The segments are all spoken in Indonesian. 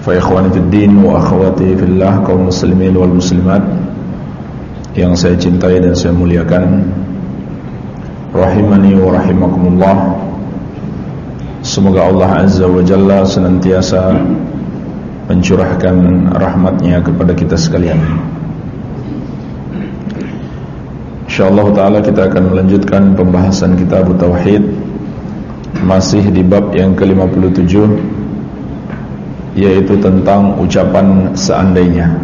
Fa fiddin wa akhwati fillah kaum muslimin wal muslimat yang saya cintai dan saya muliakan. Rahimani wa rahimakumullah. Semoga Allah Azza wa Jalla senantiasa mencurahkan rahmatnya kepada kita sekalian. InsyaAllah ta'ala kita akan melanjutkan pembahasan kitab Tauhid. Masih di bab yang ke-57 yaitu tentang ucapan seandainya.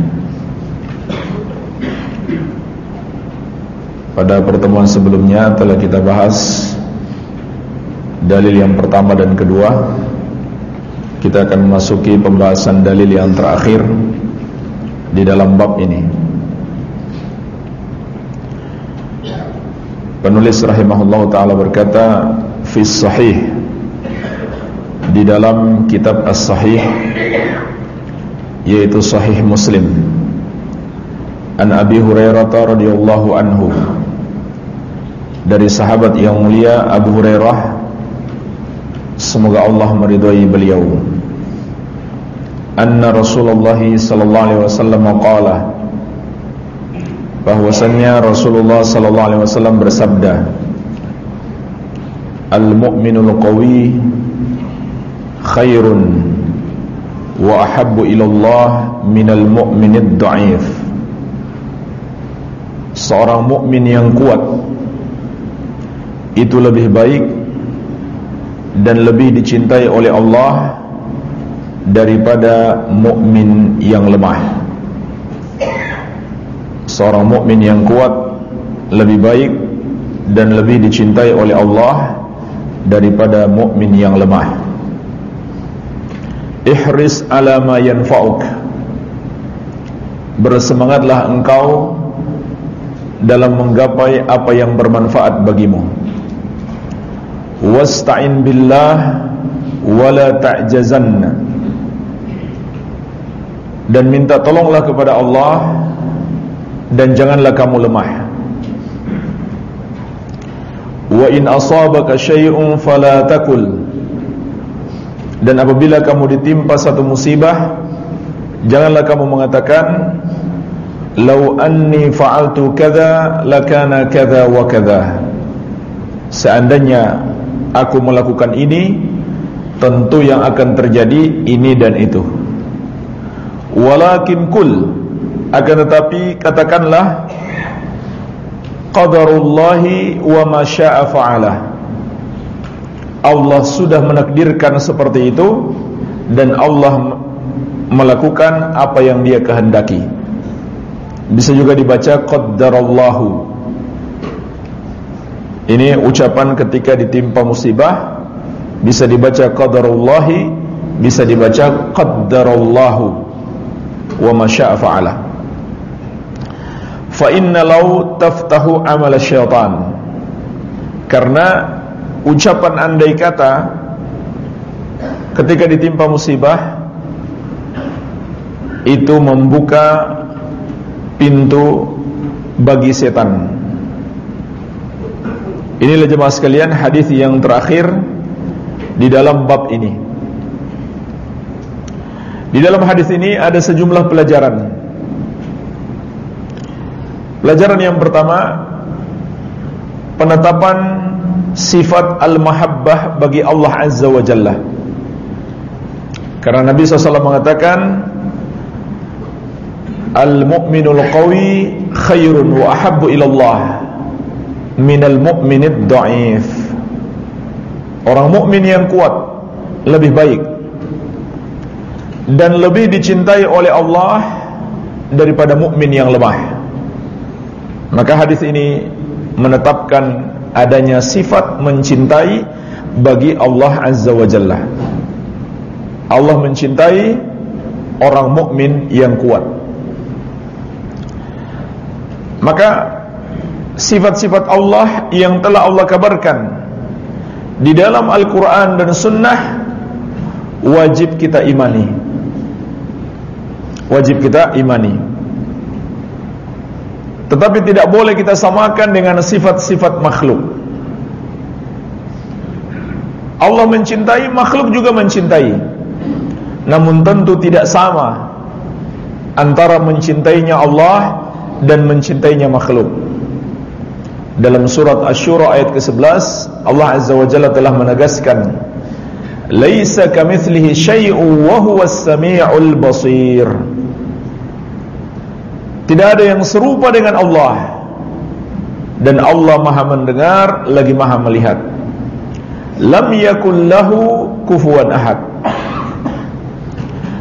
Pada pertemuan sebelumnya telah kita bahas dalil yang pertama dan kedua. Kita akan memasuki pembahasan dalil yang terakhir di dalam bab ini. Penulis rahimahullah taala berkata, "Fi sahih di dalam kitab As-Sahih yaitu Sahih Muslim. An Abi Hurairah radhiyallahu anhu. Dari sahabat yang mulia Abu Hurairah semoga Allah meridhai beliau. Anna Rasulullah sallallahu alaihi wasallam qala bahwasannya Rasulullah sallallahu alaihi wasallam bersabda al-mu'minul qawi khairun wa ahabbu ilallah minal mu'minid da'if. Seorang mukmin yang kuat itu lebih baik dan lebih dicintai oleh Allah daripada mukmin yang lemah. Seorang mukmin yang kuat lebih baik dan lebih dicintai oleh Allah daripada mukmin yang lemah ihris ala ma yanfa'uk. Bersemangatlah engkau dalam menggapai apa yang bermanfaat bagimu. Wasta'in billah wala ta'jazanna dan minta tolonglah kepada Allah dan janganlah kamu lemah. Wa in asabaka syai'un fala takul dan apabila kamu ditimpa satu musibah Janganlah kamu mengatakan Lau anni fa'altu kada Lakana kada wa kada Seandainya Aku melakukan ini Tentu yang akan terjadi Ini dan itu. Walakin kul Akan tetapi katakanlah Qadarullahi wa ma sya'a fa'alah Allah sudah menakdirkan seperti itu dan Allah melakukan apa yang dia kehendaki. Bisa juga dibaca qaddarallahu. Ini ucapan ketika ditimpa musibah bisa dibaca qadarullahi, bisa dibaca qaddarallahu wa ma syaa fa'ala. Fa inna law taftahu amal syaitan. Karena ucapan andai kata ketika ditimpa musibah itu membuka pintu bagi setan. Inilah jemaah sekalian hadis yang terakhir di dalam bab ini. Di dalam hadis ini ada sejumlah pelajaran. Pelajaran yang pertama penetapan sifat al-mahabbah bagi Allah Azza wa Jalla. Karena Nabi SAW mengatakan Al-mu'minul qawi khairun wa ahabbu ilallah minal mu'minid da'if Orang mukmin yang kuat lebih baik dan lebih dicintai oleh Allah daripada mukmin yang lemah. Maka hadis ini menetapkan adanya sifat mencintai bagi Allah Azza wa Jalla. Allah mencintai orang mukmin yang kuat. Maka sifat-sifat Allah yang telah Allah kabarkan di dalam Al-Quran dan Sunnah wajib kita imani. Wajib kita imani. Tetapi tidak boleh kita samakan dengan sifat-sifat makhluk. Allah mencintai, makhluk juga mencintai. Namun tentu tidak sama antara mencintainya Allah dan mencintainya makhluk. Dalam surat Asy-Syura ayat ke-11 Allah Azza wa Jalla telah menegaskan Laisa kamitslihi syai'un wa huwas samiul basir Tidak ada yang serupa dengan Allah dan Allah Maha mendengar lagi Maha melihat Lam yakul lahu kufuwan ahad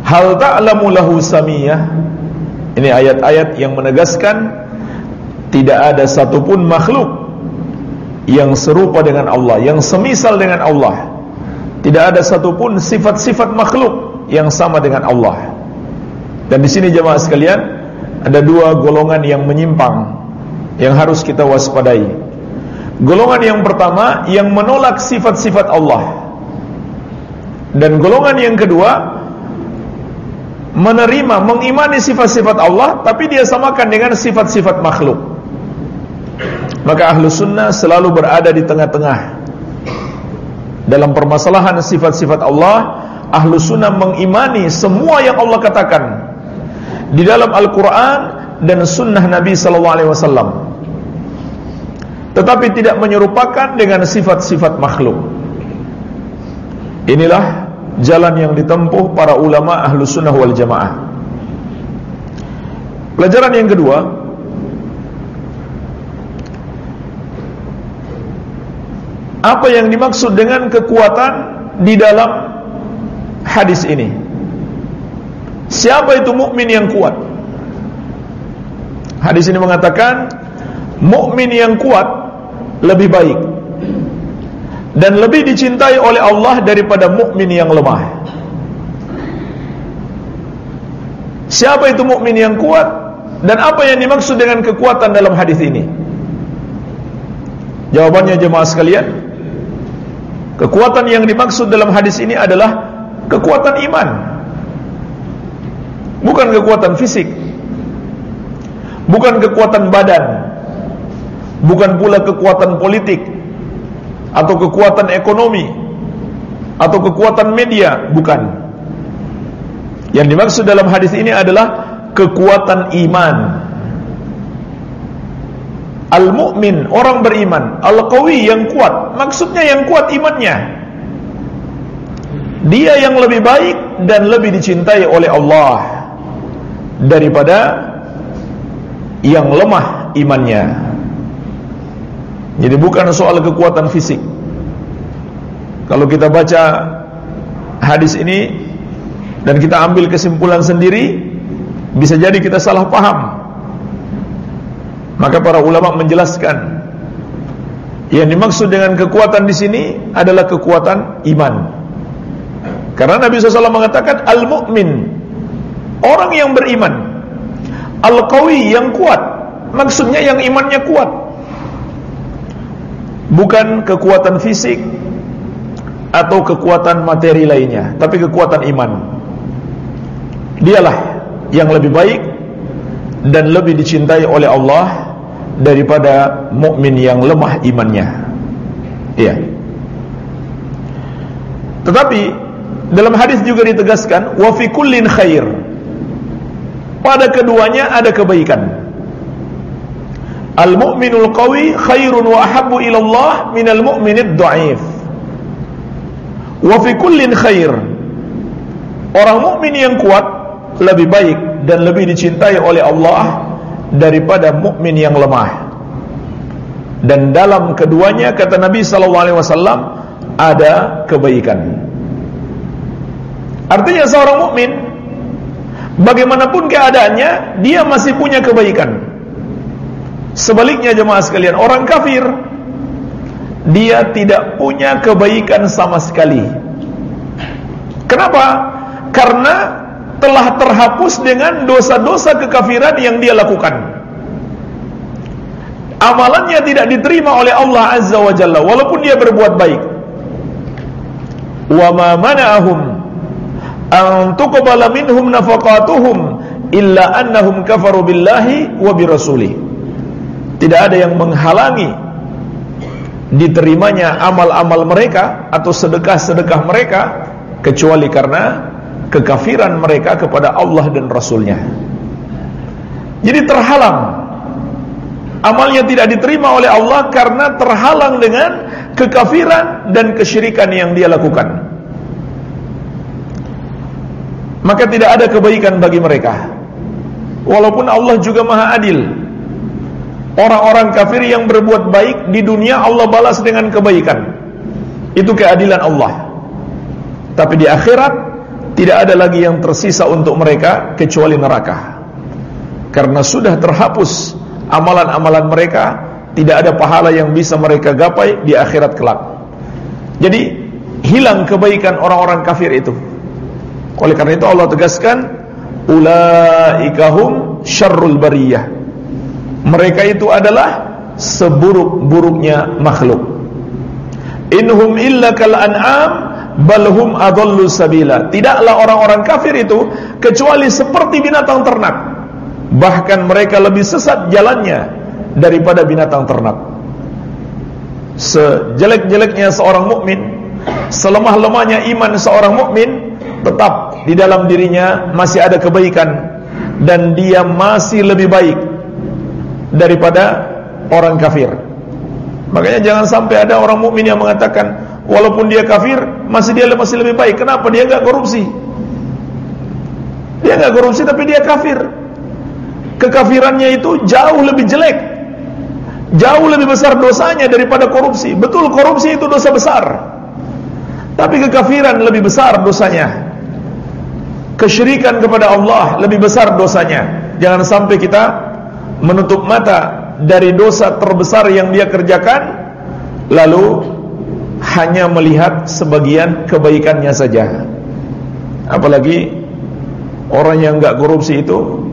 Hal ta'lamu lahu samiyah Ini ayat-ayat yang menegaskan tidak ada satupun makhluk yang serupa dengan Allah, yang semisal dengan Allah. Tidak ada satupun sifat-sifat makhluk yang sama dengan Allah. Dan di sini jemaah sekalian, ada dua golongan yang menyimpang yang harus kita waspadai. Golongan yang pertama yang menolak sifat-sifat Allah. Dan golongan yang kedua menerima, mengimani sifat-sifat Allah tapi dia samakan dengan sifat-sifat makhluk. Maka ahlu sunnah selalu berada di tengah-tengah Dalam permasalahan sifat-sifat Allah Ahlu sunnah mengimani semua yang Allah katakan Di dalam Al-Quran dan sunnah Nabi SAW Tetapi tidak menyerupakan dengan sifat-sifat makhluk. Inilah jalan yang ditempuh para ulama ahlu sunnah wal jamaah. Pelajaran yang kedua Apa yang dimaksud dengan kekuatan di dalam hadis ini? Siapa itu mukmin yang kuat? Hadis ini mengatakan mukmin yang kuat lebih baik dan lebih dicintai oleh Allah daripada mukmin yang lemah. Siapa itu mukmin yang kuat dan apa yang dimaksud dengan kekuatan dalam hadis ini? Jawabannya jemaah sekalian, Kekuatan yang dimaksud dalam hadis ini adalah kekuatan iman. Bukan kekuatan fisik. Bukan kekuatan badan. Bukan pula kekuatan politik atau kekuatan ekonomi atau kekuatan media, bukan. Yang dimaksud dalam hadis ini adalah kekuatan iman. Al-mu'min, orang beriman Al-qawi, yang kuat Maksudnya yang kuat imannya Dia yang lebih baik Dan lebih dicintai oleh Allah Daripada Yang lemah imannya. Jadi bukan soal kekuatan fisik. Kalau kita baca Hadis ini Dan kita ambil kesimpulan sendiri Bisa jadi kita salah paham. Maka para ulama menjelaskan yang dimaksud dengan kekuatan di sini adalah kekuatan iman. Karena Nabi SAW mengatakan al-mu'min orang yang beriman, al-qawi yang kuat. Maksudnya yang imannya kuat. Bukan kekuatan fisik atau kekuatan materi lainnya, tapi kekuatan iman. Dialah yang lebih baik dan lebih dicintai oleh Allah daripada mukmin yang lemah imannya. Iya. Tetapi dalam hadis juga ditegaskan wa khair. Pada keduanya ada kebaikan. Al-mu'minul qawi khairun wa ahabbu ila Allah minal mu'minid dha'if. Wa fi kullin khair. Orang mukmin yang kuat lebih baik dan lebih dicintai oleh Allah daripada mukmin yang lemah. Dan dalam keduanya kata Nabi sallallahu alaihi wasallam ada kebaikan. Artinya seorang mukmin bagaimanapun keadaannya dia masih punya kebaikan. Sebaliknya jemaah sekalian, orang kafir dia tidak punya kebaikan sama sekali. Kenapa? Karena telah terhapus dengan dosa-dosa kekafiran yang dia lakukan. Amalannya tidak diterima oleh Allah Azza wa Jalla walaupun dia berbuat baik. Wa ma an minhum nafaqatuhum illa annahum kafaru billahi wa birasuli. Tidak ada yang menghalangi diterimanya amal-amal mereka atau sedekah-sedekah mereka kecuali karena kekafiran mereka kepada Allah dan Rasulnya. Jadi terhalang amalnya tidak diterima oleh Allah karena terhalang dengan kekafiran dan kesyirikan yang dia lakukan. Maka tidak ada kebaikan bagi mereka. Walaupun Allah juga Maha Adil. Orang-orang kafir yang berbuat baik di dunia Allah balas dengan kebaikan. Itu keadilan Allah. Tapi di akhirat tidak ada lagi yang tersisa untuk mereka kecuali neraka. Karena sudah terhapus amalan-amalan mereka, tidak ada pahala yang bisa mereka gapai di akhirat kelak. Jadi hilang kebaikan orang-orang kafir itu. Oleh karena itu Allah tegaskan ulaikahum syarrul bariyah mereka itu adalah seburuk-buruknya makhluk. Inhum illa kal an'am balhum adallu sabila. Tidaklah orang-orang kafir itu kecuali seperti binatang ternak. Bahkan mereka lebih sesat jalannya daripada binatang ternak. Sejelek-jeleknya seorang mukmin, selemah-lemahnya iman seorang mukmin, tetap di dalam dirinya masih ada kebaikan dan dia masih lebih baik daripada orang kafir. Makanya jangan sampai ada orang mukmin yang mengatakan walaupun dia kafir masih dia masih lebih baik. Kenapa? Dia enggak korupsi. Dia enggak korupsi tapi dia kafir. Kekafirannya itu jauh lebih jelek. Jauh lebih besar dosanya daripada korupsi. Betul korupsi itu dosa besar. Tapi kekafiran lebih besar dosanya. Kesyirikan kepada Allah lebih besar dosanya. Jangan sampai kita menutup mata dari dosa terbesar yang dia kerjakan lalu hanya melihat sebagian kebaikannya saja. Apalagi orang yang enggak korupsi itu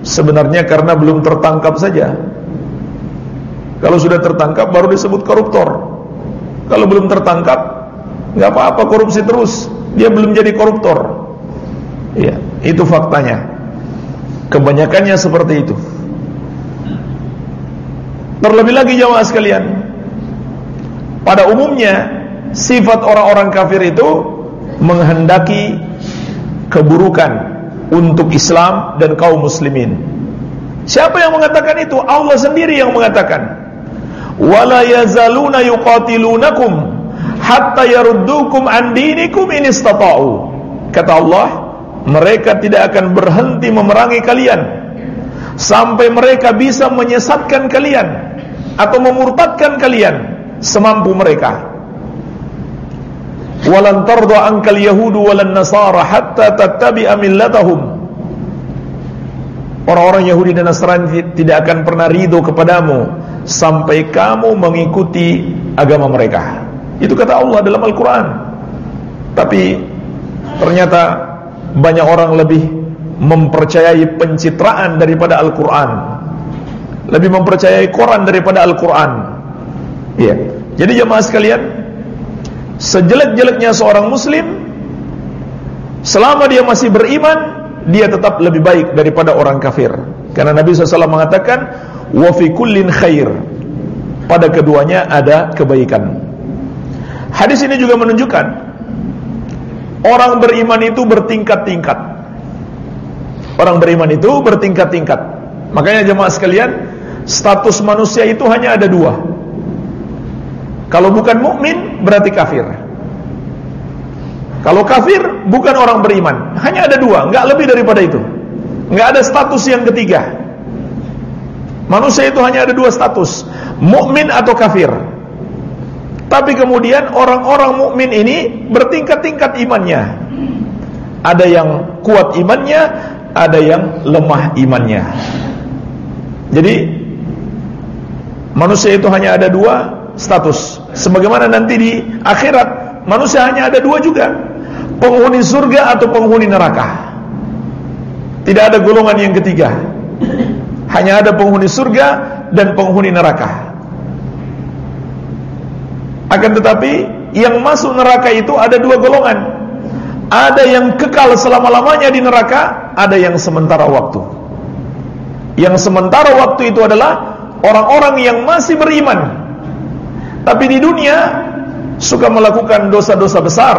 sebenarnya karena belum tertangkap saja. Kalau sudah tertangkap baru disebut koruptor. Kalau belum tertangkap enggak apa-apa korupsi terus. Dia belum jadi koruptor ya itu faktanya. Kebanyakannya seperti itu. Terlebih lagi jamaah sekalian Pada umumnya Sifat orang-orang kafir itu Menghendaki Keburukan Untuk Islam dan kaum muslimin. Siapa yang mengatakan itu? Allah sendiri yang mengatakan Wala yazaluna yuqatilunakum Hatta yaruddukum an dinikum in istata'u. Kata Allah Mereka tidak akan berhenti memerangi kalian Sampai mereka bisa menyesatkan kalian atau memurtadkan kalian semampu mereka. Walan ankal yahudu walan nasara hatta tattabi'a millatahum. Orang-orang Yahudi dan Nasrani tidak akan pernah ridho kepadamu sampai kamu mengikuti agama mereka. Itu kata Allah dalam Al-Qur'an. Tapi ternyata banyak orang lebih mempercayai pencitraan daripada Al-Qur'an lebih mempercayai Quran daripada Al-Quran. Iya. Jadi jemaah sekalian, sejelek-jeleknya seorang Muslim, selama dia masih beriman, dia tetap lebih baik daripada orang kafir. Karena Nabi SAW mengatakan, wa fi kullin khair. Pada keduanya ada kebaikan. Hadis ini juga menunjukkan orang beriman itu bertingkat-tingkat. Orang beriman itu bertingkat-tingkat. Makanya jemaah sekalian, status manusia itu hanya ada dua. Kalau bukan mukmin berarti kafir. Kalau kafir bukan orang beriman. Hanya ada dua, nggak lebih daripada itu. Nggak ada status yang ketiga. Manusia itu hanya ada dua status, mukmin atau kafir. Tapi kemudian orang-orang mukmin ini bertingkat-tingkat imannya. Ada yang kuat imannya, ada yang lemah imannya. Jadi Manusia itu hanya ada dua status sebagaimana nanti di akhirat manusia hanya ada dua juga, penghuni surga atau penghuni neraka. Tidak ada golongan yang ketiga. Hanya ada penghuni surga dan penghuni neraka. Akan tetapi yang masuk neraka itu ada dua golongan. Ada yang kekal selama-lamanya di neraka, ada yang sementara waktu. Yang sementara waktu itu adalah orang-orang yang masih beriman. Tapi di dunia suka melakukan dosa-dosa besar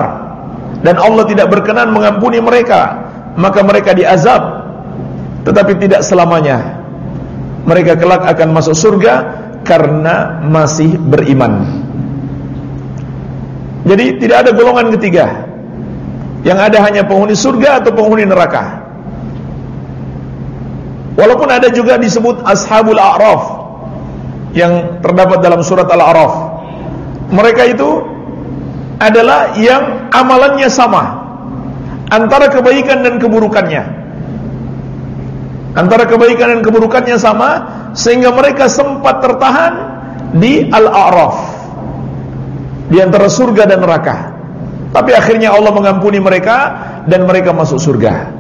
dan Allah tidak berkenan mengampuni mereka, maka mereka diazab. Tetapi tidak selamanya. Mereka kelak akan masuk surga karena masih beriman. Jadi tidak ada golongan ketiga. Yang ada hanya penghuni surga atau penghuni neraka. Walaupun ada juga disebut Ashabul A'raf Yang terdapat dalam surat Al-A'raf. Mereka itu adalah yang amalannya sama Antara kebaikan dan keburukannya. Antara kebaikan dan keburukannya sama Sehingga mereka sempat tertahan di Al-A'raf di antara surga dan neraka. Tapi akhirnya Allah mengampuni mereka dan mereka masuk surga.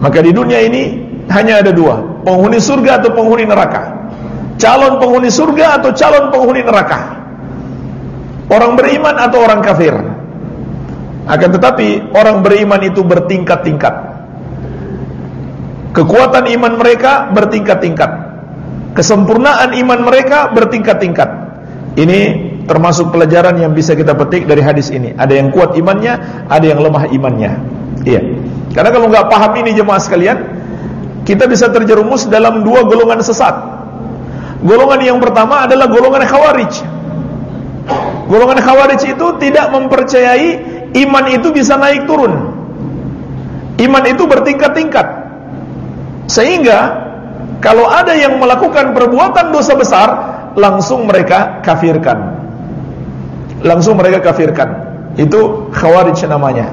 Maka di dunia ini hanya ada dua, penghuni surga atau penghuni neraka. Calon penghuni surga atau calon penghuni neraka. Orang beriman atau orang kafir. Akan tetapi orang beriman itu bertingkat-tingkat. Kekuatan iman mereka bertingkat-tingkat. Kesempurnaan iman mereka bertingkat-tingkat. Ini termasuk pelajaran yang bisa kita petik dari hadis ini. Ada yang kuat imannya, ada yang lemah imannya. Iya. Karena kalau nggak paham ini jemaah sekalian, kita bisa terjerumus dalam dua golongan sesat. Golongan yang pertama adalah golongan khawarij. Golongan khawarij itu tidak mempercayai iman itu bisa naik turun. Iman itu bertingkat-tingkat. Sehingga kalau ada yang melakukan perbuatan dosa besar, langsung mereka kafirkan langsung mereka kafirkan. Itu khawarij namanya.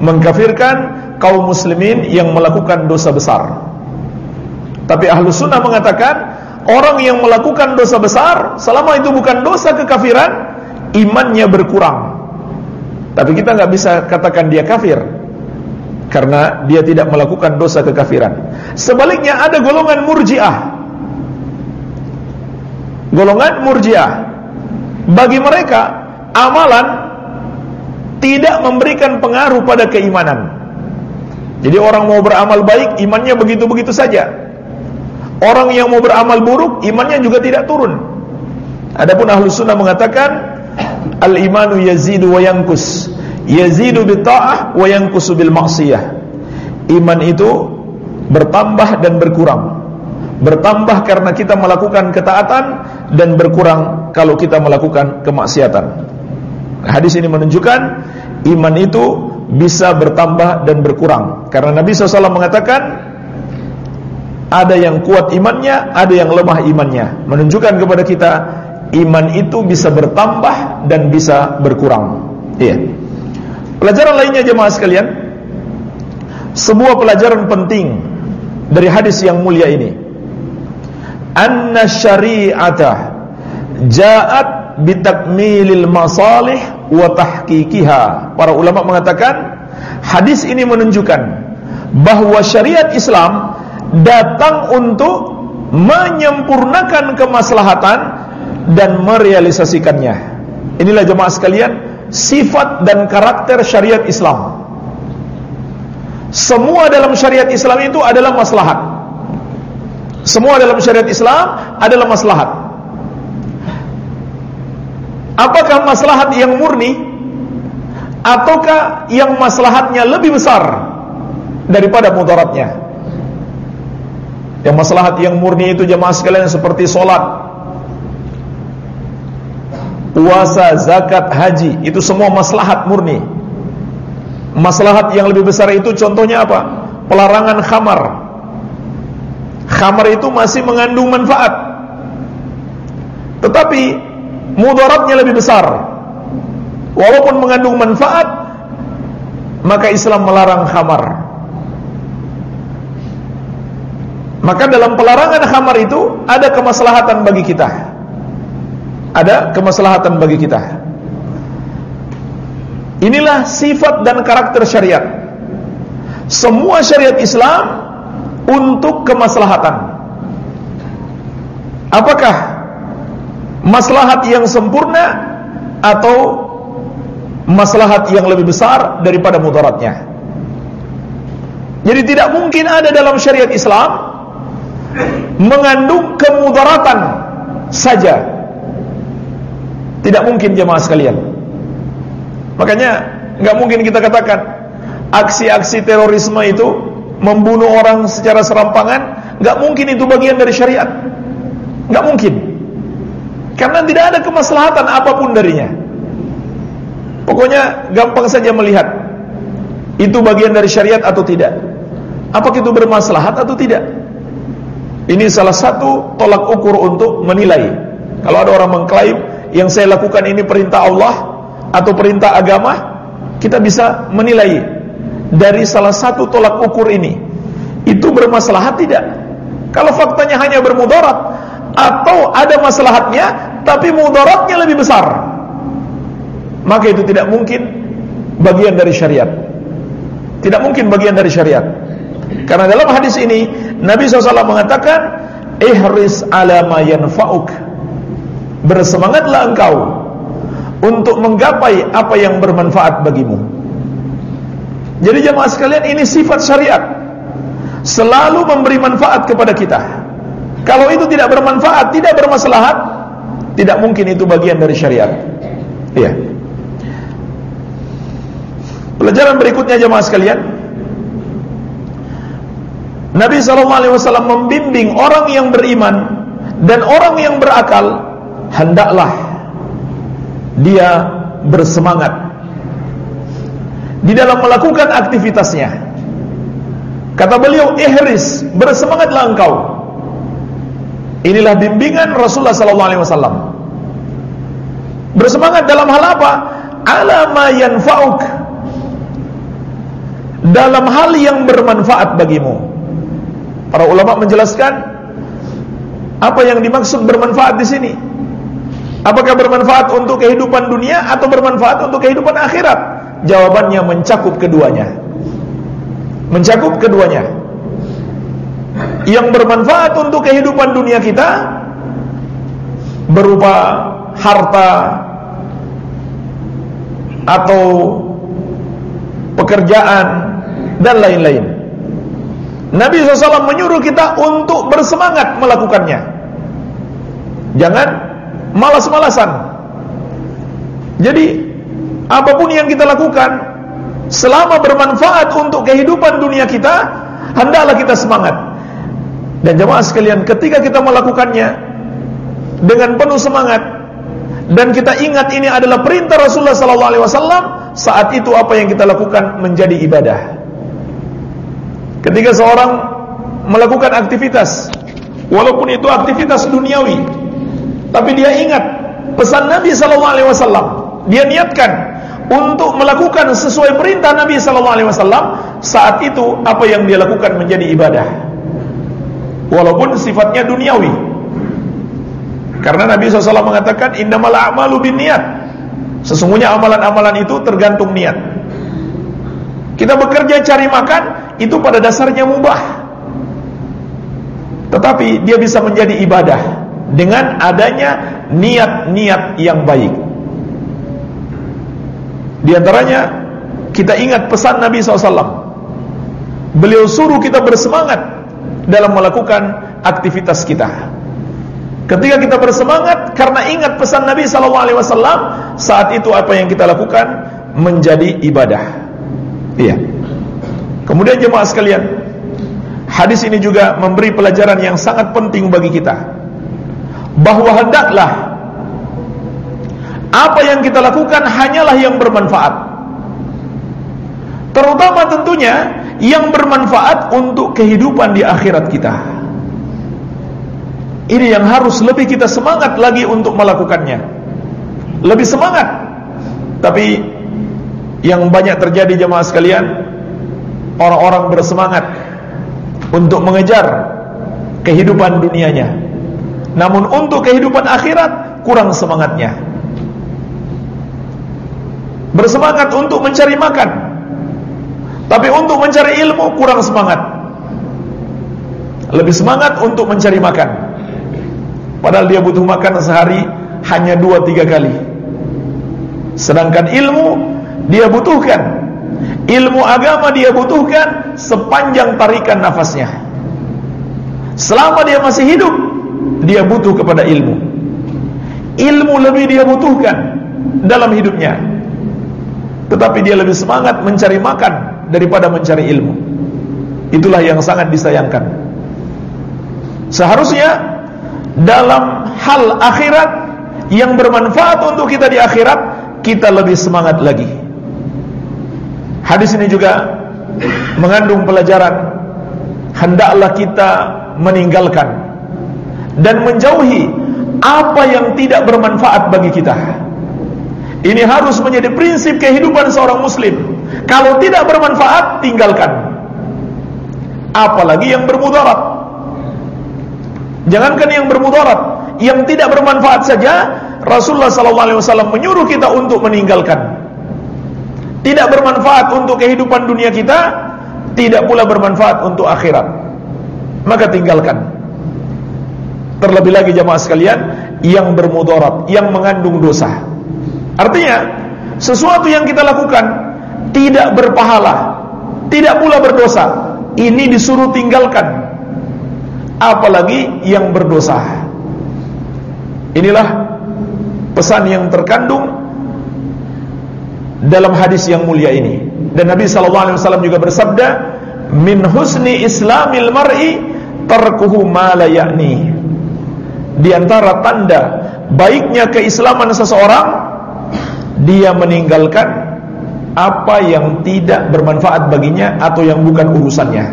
Mengkafirkan kaum muslimin yang melakukan dosa besar. Tapi ahlu sunnah mengatakan orang yang melakukan dosa besar selama itu bukan dosa kekafiran, imannya berkurang. Tapi kita nggak bisa katakan dia kafir karena dia tidak melakukan dosa kekafiran. Sebaliknya ada golongan murjiah. Golongan murjiah. Bagi mereka amalan tidak memberikan pengaruh pada keimanan. Jadi orang mau beramal baik, imannya begitu-begitu saja. Orang yang mau beramal buruk, imannya juga tidak turun. Adapun ahlu sunnah mengatakan, Al-imanu yazidu wa yankus. Yazidu bitta'ah wa yankusu bil maksiyah. Iman itu bertambah dan berkurang. Bertambah karena kita melakukan ketaatan dan berkurang kalau kita melakukan kemaksiatan. Hadis ini menunjukkan iman itu bisa bertambah dan berkurang. Karena Nabi SAW mengatakan ada yang kuat imannya, ada yang lemah imannya. Menunjukkan kepada kita iman itu bisa bertambah dan bisa berkurang. Iya. Pelajaran lainnya jemaah sekalian, sebuah pelajaran penting dari hadis yang mulia ini. Anna syari'ata ja'at bitakmilil masalih wa tahqiqiha. Para ulama mengatakan hadis ini menunjukkan bahwa syariat Islam datang untuk menyempurnakan kemaslahatan dan merealisasikannya. Inilah jemaah sekalian sifat dan karakter syariat Islam. Semua dalam syariat Islam itu adalah maslahat. Semua dalam syariat Islam adalah maslahat. Apakah maslahat yang murni ataukah yang maslahatnya lebih besar daripada mudaratnya? Yang maslahat yang murni itu jemaah sekalian seperti solat, puasa, zakat, haji, itu semua maslahat murni. Maslahat yang lebih besar itu contohnya apa? Pelarangan khamar. Khamar itu masih mengandung manfaat. Tetapi mudaratnya lebih besar. Walaupun mengandung manfaat, maka Islam melarang khamar. Maka dalam pelarangan khamar itu ada kemaslahatan bagi kita. ada kemaslahatan bagi kita. Inilah sifat dan karakter syariat. Semua syariat Islam untuk kemaslahatan. Apakah maslahat yang sempurna atau maslahat yang lebih besar daripada mudaratnya? Jadi tidak mungkin ada dalam syariat Islam mengandung kemudaratan saja. Tidak mungkin jemaah sekalian. Makanya nggak mungkin kita katakan aksi-aksi terorisme itu membunuh orang secara serampangan, nggak mungkin itu bagian dari syariat. Nggak mungkin. Karena tidak ada kemaslahatan apa pun darinya. Pokoknya gampang saja melihat itu bagian dari syariat atau tidak. Apakah itu bermaslahat atau tidak? Ini salah satu tolak ukur untuk menilai. Kalau ada orang mengklaim yang saya lakukan ini perintah Allah atau perintah agama, kita bisa menilai dari salah satu tolak ukur ini. Itu bermaslahat tidak? Kalau faktanya hanya bermudarat, atau ada maslahatnya tapi mudaratnya lebih besar. Maka itu tidak mungkin bagian dari syariat. Tidak mungkin bagian dari syariat. Karena dalam hadis ini Nabi SAW mengatakan ihris ala ma yanfa'uk. Bersemangatlah engkau untuk menggapai apa yang bermanfaat bagimu. Jadi jemaah sekalian ini sifat syariat. Selalu memberi manfaat kepada kita kalau itu tidak bermanfaat, tidak bermaslahat, tidak mungkin itu bagian dari syariat. Iya. Pelajaran berikutnya jemaah sekalian. Nabi SAW membimbing orang yang beriman dan orang yang berakal hendaklah dia bersemangat di dalam melakukan aktivitasnya. Kata beliau, ihris, bersemangatlah engkau Inilah bimbingan Rasulullah sallallahu alaihi wasallam. Bersemangat dalam hal apa? Ala ma yanfa'uk. Dalam hal yang bermanfaat bagimu. Para ulama menjelaskan apa yang dimaksud bermanfaat di sini. Apakah bermanfaat untuk kehidupan dunia atau bermanfaat untuk kehidupan akhirat? Jawabannya mencakup keduanya. Mencakup keduanya yang bermanfaat untuk kehidupan dunia kita berupa harta atau pekerjaan dan lain-lain. Nabi SAW menyuruh kita untuk bersemangat melakukannya. Jangan malas-malasan. Jadi apa pun yang kita lakukan selama bermanfaat untuk kehidupan dunia kita, hendaklah kita semangat. Dan jemaah sekalian, ketika kita melakukannya dengan penuh semangat dan kita ingat ini adalah perintah Rasulullah sallallahu alaihi wasallam, saat itu apa yang kita lakukan menjadi ibadah. Ketika seorang melakukan aktivitas walaupun itu aktivitas duniawi, tapi dia ingat pesan Nabi sallallahu alaihi wasallam, dia niatkan untuk melakukan sesuai perintah Nabi sallallahu alaihi wasallam, saat itu apa yang dia lakukan menjadi ibadah walaupun sifatnya duniawi. Karena Nabi SAW mengatakan innamal a'malu niat. Sesungguhnya amalan-amalan itu tergantung niat. Kita bekerja cari makan itu pada dasarnya mubah. Tetapi dia bisa menjadi ibadah dengan adanya niat-niat yang baik. Di antaranya kita ingat pesan Nabi SAW. Beliau suruh kita bersemangat dalam melakukan aktivitas kita. Ketika kita bersemangat karena ingat pesan Nabi sallallahu alaihi wasallam, saat itu apa yang kita lakukan menjadi ibadah. Iya. Kemudian jemaah sekalian, hadis ini juga memberi pelajaran yang sangat penting bagi kita. Bahwa hendaklah apa yang kita lakukan hanyalah yang bermanfaat. Terutama tentunya yang bermanfaat untuk kehidupan di akhirat kita. Ini yang harus lebih kita semangat lagi untuk melakukannya. Lebih semangat. Tapi yang banyak terjadi jemaah sekalian, orang-orang bersemangat untuk mengejar kehidupan dunianya. Namun untuk kehidupan akhirat kurang semangatnya. Bersemangat untuk mencari makan, tapi untuk mencari ilmu kurang semangat. Lebih semangat untuk mencari makan. Padahal dia butuh makan sehari hanya dua tiga kali. Sedangkan ilmu dia butuhkan. Ilmu agama dia butuhkan sepanjang tarikan nafasnya. Selama dia masih hidup, dia butuh kepada ilmu. Ilmu lebih dia butuhkan dalam hidupnya. Tetapi dia lebih semangat mencari makan daripada mencari ilmu. Itulah yang sangat disayangkan. Seharusnya dalam hal akhirat yang bermanfaat untuk kita di akhirat, kita lebih semangat lagi. Hadis ini juga mengandung pelajaran hendaklah kita meninggalkan dan menjauhi apa yang tidak bermanfaat bagi kita. Ini harus menjadi prinsip kehidupan seorang muslim. Kalau tidak bermanfaat, tinggalkan. Apalagi yang bermudarat. Jangankan yang bermudarat, yang tidak bermanfaat saja, Rasulullah SAW menyuruh kita untuk meninggalkan. Tidak bermanfaat untuk kehidupan dunia kita, tidak pula bermanfaat untuk akhirat. Maka tinggalkan. Terlebih lagi jamaah sekalian yang bermudarat, yang mengandung dosa. Artinya, sesuatu yang kita lakukan tidak berpahala, tidak pula berdosa. Ini disuruh tinggalkan. Apalagi yang berdosa. Inilah pesan yang terkandung dalam hadis yang mulia ini. Dan Nabi sallallahu alaihi wasallam juga bersabda, "Min husni islamil mar'i tarkuhu ma la ya'ni." Di antara tanda baiknya keislaman seseorang dia meninggalkan apa yang tidak bermanfaat baginya atau yang bukan urusannya.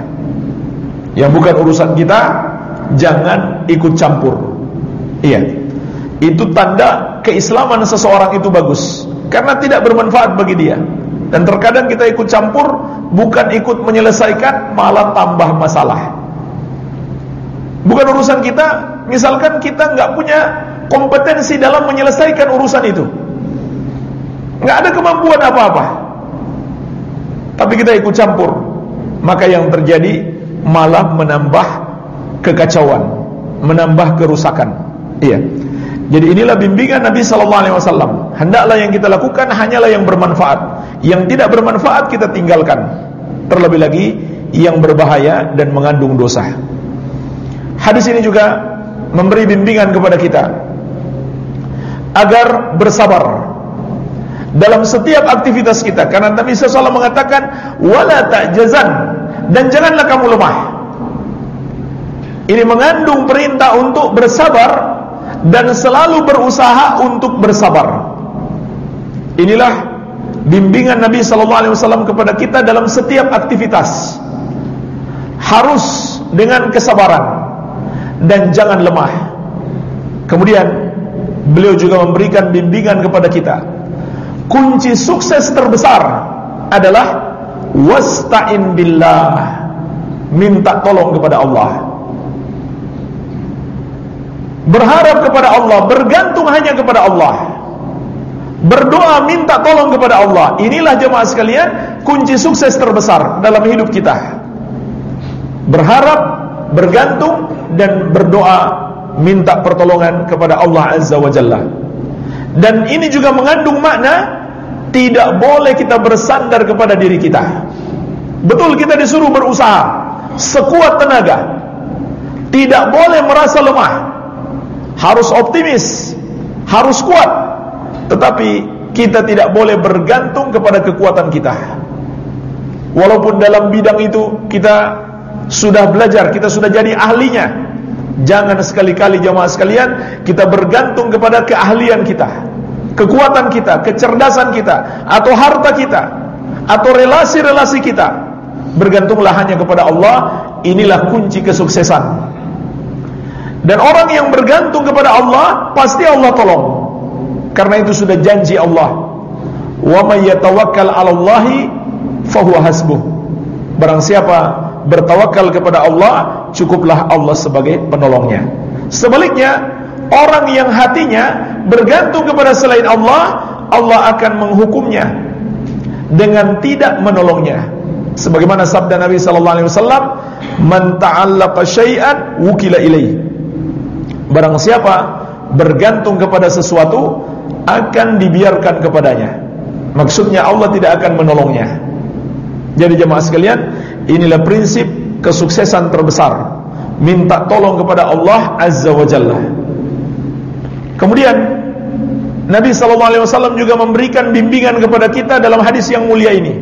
Yang bukan urusan kita jangan ikut campur. Iya. Itu tanda keislaman seseorang itu bagus karena tidak bermanfaat bagi dia. Dan terkadang kita ikut campur bukan ikut menyelesaikan malah tambah masalah. Bukan urusan kita, misalkan kita nggak punya kompetensi dalam menyelesaikan urusan itu. nggak ada kemampuan apa-apa. Tapi kita ikut campur, maka yang terjadi malah menambah kekacauan, menambah kerusakan. Iya. Jadi inilah bimbingan Nabi sallallahu alaihi wasallam. Hendaklah yang kita lakukan hanyalah yang bermanfaat. Yang tidak bermanfaat kita tinggalkan. Terlebih lagi yang berbahaya dan mengandung dosa. Hadis ini juga memberi bimbingan kepada kita agar bersabar dalam setiap aktivitas kita. Karena Nabi SAW mengatakan wala ta'jazan. Dan janganlah kamu lemah. Ini mengandung perintah untuk bersabar dan selalu berusaha untuk bersabar. Inilah bimbingan Nabi SAW kepada kita dalam setiap aktivitas. Harus dengan kesabaran dan jangan lemah. Kemudian beliau juga memberikan bimbingan kepada kita. Kunci sukses terbesar adalah wasta'in billah. Minta tolong kepada Allah. Berharap kepada Allah, bergantung hanya kepada Allah. Berdoa minta tolong kepada Allah. Inilah jemaah sekalian kunci sukses terbesar dalam hidup kita. Berharap, bergantung dan berdoa minta pertolongan kepada Allah Azza wa Jalla. Dan ini juga mengandung makna tidak boleh kita bersandar kepada diri kita. Betul kita disuruh berusaha sekuat tenaga. Tidak boleh merasa lemah. Harus optimis, harus kuat. Tetapi kita tidak boleh bergantung kepada kekuatan kita. Walaupun dalam bidang itu kita sudah belajar, kita sudah jadi ahlinya. Jangan sekali-kali jamaah sekalian kita bergantung kepada keahlian kita, kekuatan kita, kecerdasan kita, atau harta kita, atau relasi-relasi kita. Bergantunglah hanya kepada Allah. Inilah kunci kesuksesan. Dan orang yang bergantung kepada Allah pasti Allah tolong. Karena itu sudah janji Allah. Wa may yatawakkal 'ala fahuwa bertawakal kepada Allah, cukuplah Allah sebagai penolongnya. Sebaliknya, orang yang hatinya bergantung kepada selain Allah, Allah akan menghukumnya dengan tidak menolongnya. Sebagaimana sabda Nabi sallallahu alaihi wasallam, "Man ta'allaqa syai'an wukila ilaih." Barang siapa bergantung kepada sesuatu akan dibiarkan kepadanya. Maksudnya Allah tidak akan menolongnya. Jadi jemaah sekalian, inilah prinsip kesuksesan terbesar. Minta tolong kepada Allah Azza wa Jalla. Kemudian Nabi sallallahu alaihi wasallam juga memberikan bimbingan kepada kita dalam hadis yang mulia ini.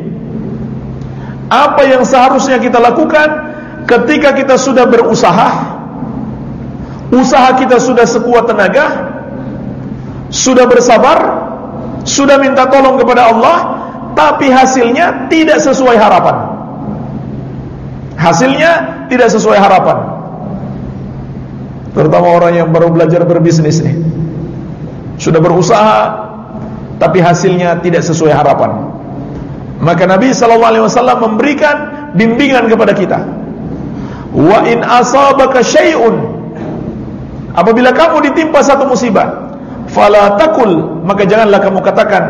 Apa yang seharusnya kita lakukan ketika kita sudah berusaha? Usaha kita sudah sekuat tenaga, sudah bersabar, sudah minta tolong kepada Allah, tapi hasilnya tidak sesuai harapan. Hasilnya tidak sesuai harapan. Terutama orang yang baru belajar berbisnis nih. Sudah berusaha tapi hasilnya tidak sesuai harapan. Maka Nabi sallallahu alaihi wasallam memberikan bimbingan kepada kita. Wa in asabaka syai'un Apabila kamu ditimpa satu musibah, fala takul, maka janganlah kamu katakan,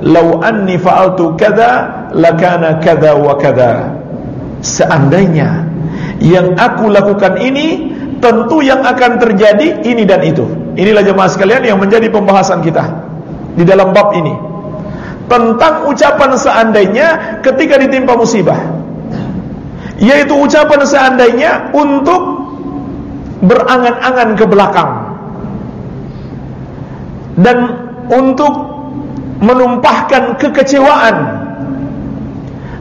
"Lau anni fa'altu kadza lakana kadza wa kadza." Seandainya yang aku lakukan ini, tentu yang akan terjadi ini dan itu. Inilah jemaah sekalian yang menjadi pembahasan kita di dalam bab ini. Tentang ucapan seandainya ketika ditimpa musibah. Yaitu ucapan seandainya untuk berangan-angan ke belakang dan untuk menumpahkan kekecewaan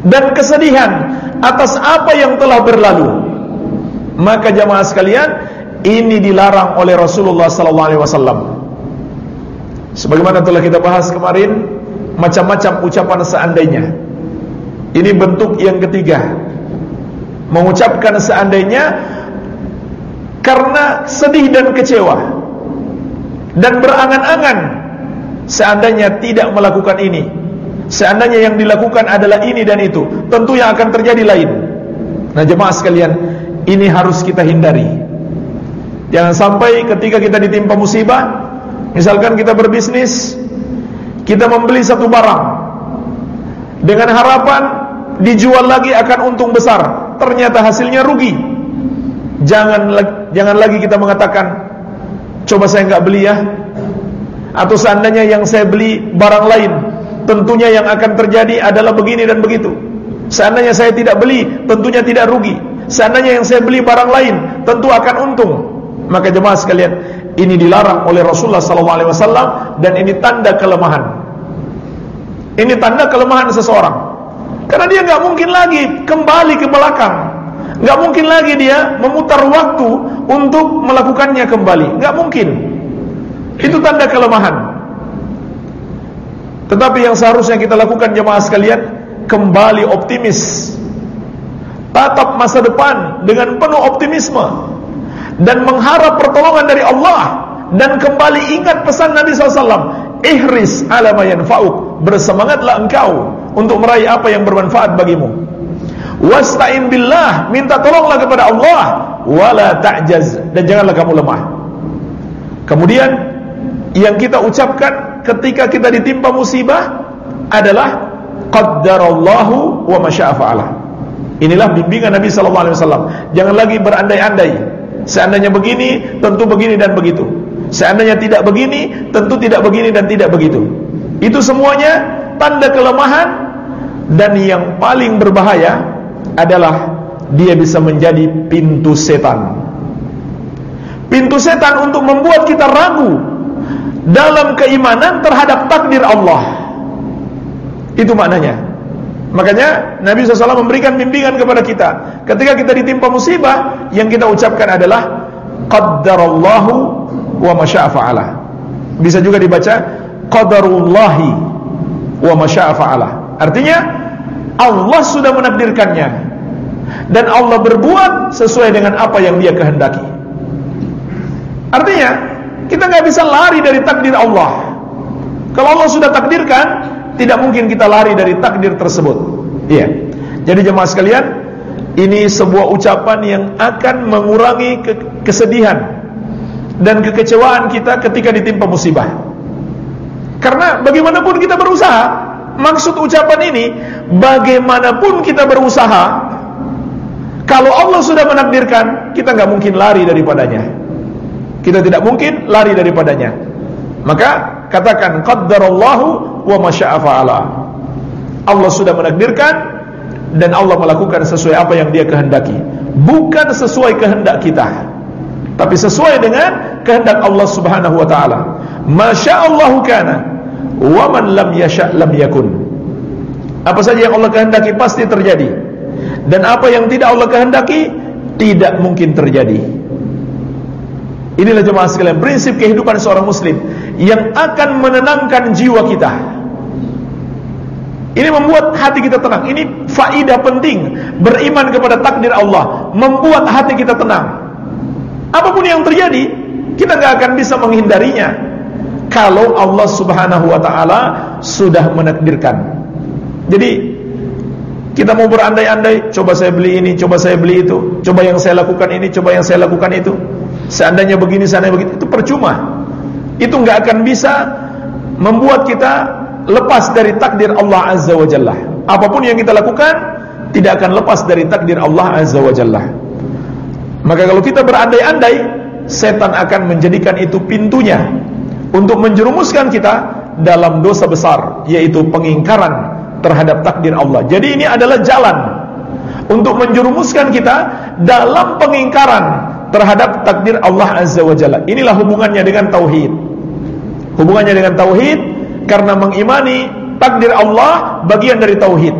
dan kesedihan atas apa yang telah berlalu maka jamaah sekalian ini dilarang oleh Rasulullah wasallam. Sebagaimana telah kita bahas kemarin macam-macam ucapan seandainya. Ini bentuk yang ketiga. Mengucapkan seandainya karena sedih dan kecewa dan berangan-angan seandainya tidak melakukan ini. Seandainya yang dilakukan adalah ini dan itu tentu yang akan terjadi lain. Nah jemaah sekalian ini harus kita hindari jangan sampai ketika kita ditimpa musibah misalkan kita berbisnis kita membeli satu barang dengan harapan dijual lagi akan untung besar ternyata hasilnya rugi Jangan jangan lagi kita mengatakan coba saya enggak beli ya. Atau seandainya yang saya beli barang lain, tentunya yang akan terjadi adalah begini dan begitu. Seandainya saya tidak beli, tentunya tidak rugi. Seandainya yang saya beli barang lain, tentu akan untung. Maka jemaah sekalian, ini dilarang oleh Rasulullah SAW dan ini tanda kelemahan. Ini tanda kelemahan seseorang. Karena dia nggak mungkin lagi kembali ke belakang Gak mungkin lagi dia memutar waktu untuk melakukannya kembali. Gak mungkin. Itu tanda kelemahan. Tetapi yang seharusnya kita lakukan jemaah sekalian, kembali optimis. Tatap masa depan dengan penuh optimisme dan mengharap pertolongan dari Allah dan kembali ingat pesan Nabi SAW ihris ala ma yanfa'uk bersemangatlah engkau untuk meraih apa yang bermanfaat bagimu Wasta'in billah, minta tolonglah kepada Allah, wala ta'jaz dan janganlah kamu lemah. Kemudian yang kita ucapkan ketika kita ditimpa musibah adalah qaddarallahu wa masya'a fa'ala. Inilah bimbingan Nabi wasallam. Jangan lagi berandai-andai. Seandainya begini, tentu begini dan begitu. Seandainya tidak begini, tentu tidak begini dan tidak begitu. Itu semuanya tanda kelemahan dan yang paling berbahaya adalah dia bisa menjadi pintu setan. Pintu setan untuk membuat kita ragu dalam keimanan terhadap takdir Allah. Itu maknanya. Makanya Nabi SAW memberikan bimbingan kepada kita. Ketika kita ditimpa musibah, yang kita ucapkan adalah Qaddarallahu wa masya'afa'ala. Bisa juga dibaca Qadarullahi wa masya'afa'ala. Artinya Allah sudah menakdirkannya dan Allah berbuat sesuai dengan apa yang Dia kehendaki. Artinya, kita nggak bisa lari dari takdir Allah. Kalau Allah sudah takdirkan, tidak mungkin kita lari dari takdir tersebut. Iya. Jadi jemaah sekalian, ini sebuah ucapan yang akan mengurangi kesedihan dan kekecewaan kita ketika ditimpa musibah. Karena bagaimanapun kita berusaha, maksud ucapan ini, bagaimanapun kita berusaha, kalau Allah sudah menakdirkan, kita nggak mungkin lari daripadanya. Kita tidak mungkin lari daripadanya. Maka katakan qaddarallahu wa masya'a fa'ala. Allah sudah menakdirkan dan Allah melakukan sesuai apa yang Dia kehendaki, bukan sesuai kehendak kita tapi sesuai dengan kehendak Allah Subhanahu wa taala. Masyaallahu kana wa man lam yasha lam yakun. Apa saja yang Allah kehendaki pasti terjadi. Dan apa yang tidak Allah kehendaki tidak mungkin terjadi. Inilah jemaah sekalian prinsip kehidupan seorang muslim yang akan menenangkan jiwa kita. Ini membuat hati kita tenang. Ini faidah penting beriman kepada takdir Allah, membuat hati kita tenang. Apa pun yang terjadi, kita nggak akan bisa menghindarinya. Kalau Allah Subhanahu wa taala sudah menakdirkan. Jadi kita mau berandai-andai, coba saya beli ini, coba saya beli itu, coba yang saya lakukan ini, coba yang saya lakukan itu. Seandainya begini, seandainya begitu, itu percuma. Itu nggak akan bisa membuat kita lepas dari takdir Allah Azza wa Jalla. Apa pun yang kita lakukan tidak akan lepas dari takdir Allah Azza wa Jalla. Maka kalau kita berandai-andai, setan akan menjadikan itu pintunya untuk menjerumuskan kita dalam dosa besar, yaitu pengingkaran terhadap takdir Allah. Jadi ini adalah jalan untuk menjerumuskan kita dalam pengingkaran terhadap takdir Allah Azza wa Jalla. Inilah hubungannya dengan tauhid. Hubungannya dengan tauhid karena mengimani takdir Allah bagian dari tauhid,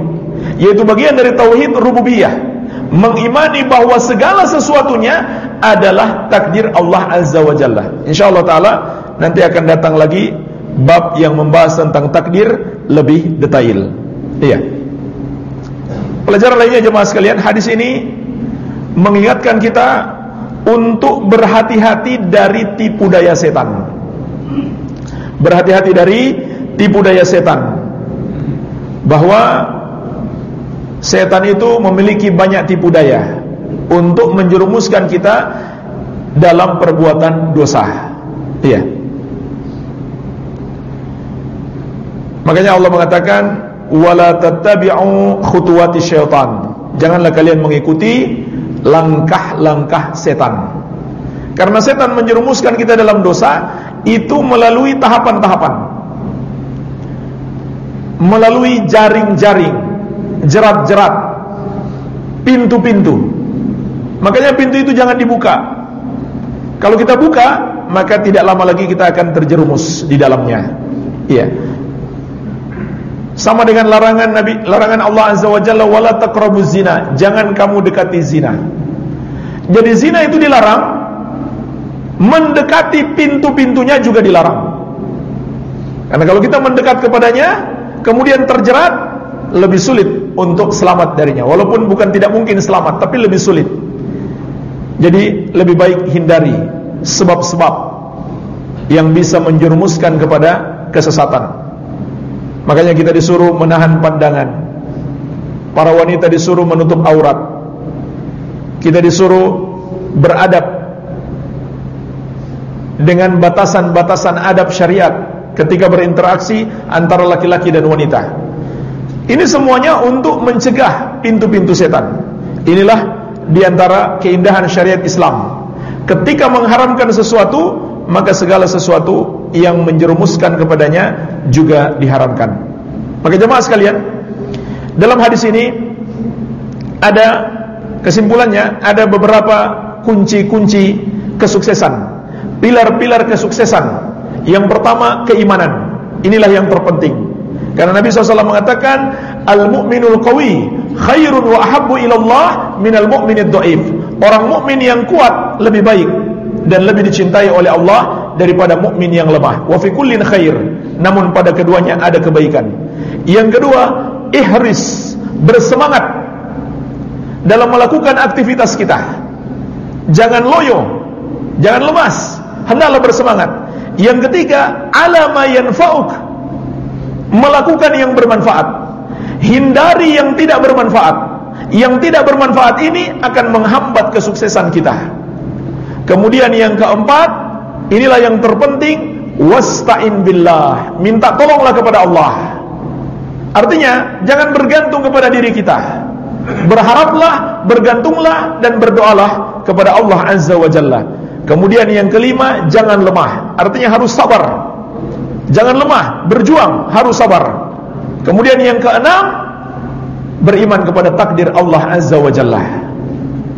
yaitu bagian dari tauhid rububiyah mengimani bahwa segala sesuatunya adalah takdir Allah Azza wa Jalla. Insyaallah taala nanti akan datang lagi bab yang membahas tentang takdir lebih detail. Iya. Pelajaran lainnya jemaah sekalian, hadis ini mengingatkan kita untuk berhati-hati dari tipu daya setan. Berhati-hati dari tipu daya setan. Bahwa Setan itu memiliki banyak tipu daya untuk menjerumuskan kita dalam perbuatan dosa. Iya. Makanya Allah mengatakan wala tattabi'u khutuwati syaitan. Janganlah kalian mengikuti langkah-langkah setan. Karena setan menjerumuskan kita dalam dosa itu melalui tahapan-tahapan. Melalui jaring-jaring jerat-jerat pintu-pintu. Makanya pintu itu jangan dibuka. Kalau kita buka maka tidak lama lagi kita akan terjerumus di dalamnya. Iya. Sama dengan larangan Nabi larangan Allah Azza wa Jalla wala taqrabuz zina. Jangan kamu dekati zina. Jadi zina itu dilarang mendekati pintu-pintunya juga dilarang. Karena kalau kita mendekat kepadanya kemudian terjerat lebih sulit untuk selamat darinya. Walaupun bukan tidak mungkin selamat tapi lebih sulit. Jadi lebih baik hindari sebab-sebab yang bisa menjerumuskan kepada kesesatan. Makanya kita disuruh menahan pandangan. Para wanita disuruh menutup aurat. Kita disuruh beradab dengan batasan-batasan adab syariat ketika berinteraksi antara laki-laki dan wanita ini semuanya untuk mencegah pintu-pintu setan. Inilah di antara keindahan syariat Islam. Ketika mengharamkan sesuatu, maka segala sesuatu yang menjerumuskan kepadanya juga diharamkan. Maka jemaah sekalian, dalam hadis ini ada kesimpulannya, ada beberapa kunci-kunci kesuksesan, pilar-pilar kesuksesan. Yang pertama keimanan. Inilah yang terpenting. Karena Nabi SAW mengatakan Al-mu'minul qawi Khairun wa ahabbu ilallah Minal mu'minid do'if Orang mukmin yang kuat lebih baik Dan lebih dicintai oleh Allah Daripada mukmin yang lemah Wa fi kullin khair Namun pada keduanya ada kebaikan Yang kedua Ihris Bersemangat Dalam melakukan aktivitas kita Jangan loyo Jangan lemas Hendaklah bersemangat. Yang ketiga Alama yanfa'uk. Melakukan yang bermanfaat. Hindari yang tidak bermanfaat. Yang tidak bermanfaat ini akan menghambat kesuksesan kita. Kemudian yang keempat inilah yang terpenting wasta'in billah. Minta tolonglah kepada Allah. Artinya jangan bergantung kepada diri kita. Berharaplah bergantunglah dan berdoalah kepada Allah azza wa jalla kemudian yang kelima jangan lemah artinya harus sabar jangan lemah berjuang harus sabar kemudian yang keenam beriman kepada takdir Allah azza wa jalla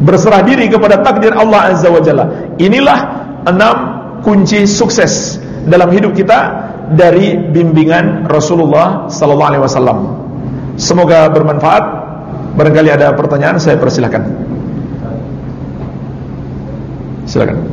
berserah diri kepada takdir Allah azza wa jalla inilah enam kunci sukses dalam hidup kita dari bimbingan Rasulullah sallallahu alaihi wasallam. Semoga bermanfaat. Barangkali ada pertanyaan saya persilahkan. Silakan.